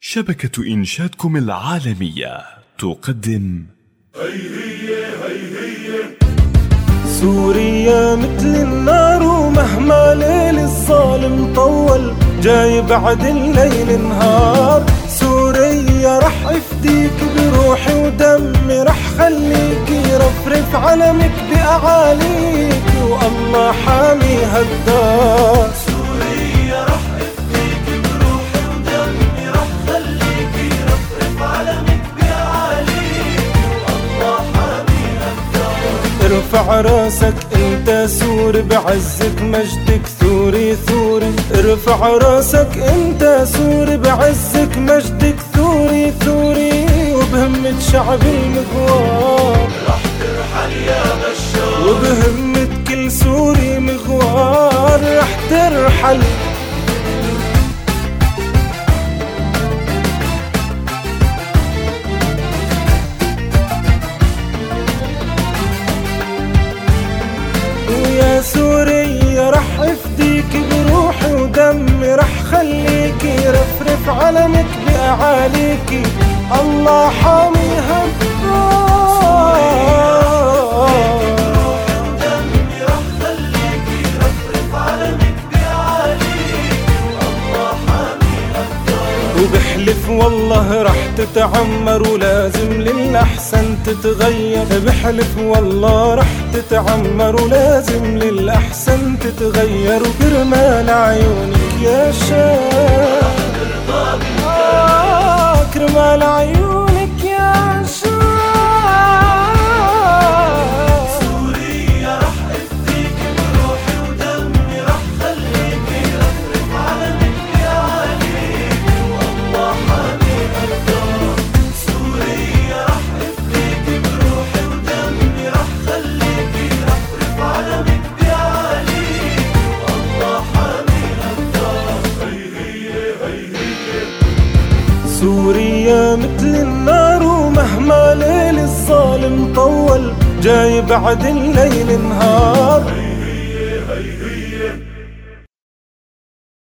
شبكة إنشادكم العالمية تقدم. سوريا مثل النار ومهما ليل الظالم طول جاي بعد الليل نهار سوريا رح أفديك بروحي ودمي رح خليك يرفرف علمك بأعاليك. والله حامي هالدار ارفع راسك انت سوري بعزك مجدك ثوري ثوري. ارفع راسك انت سوري بعزك مجدك ثوري ثوري. وبهمة شعب المغوار. رح ترحل يا بشار. وبهمة كل سوري مغوار. رح ترحل افديك بروحي ودمي رح خليك يرفرف علمك بأعاليكي الله حاميها وبحلف والله رح تتعمر ولازم للأحسن تتغير. بحلف والله رح تتعمر ولازم للأحسن تتغير وكرمال عيونك يا شاب. سوريا مثل النار ومهما ليل الظالم طول جاي بعد الليل نهار.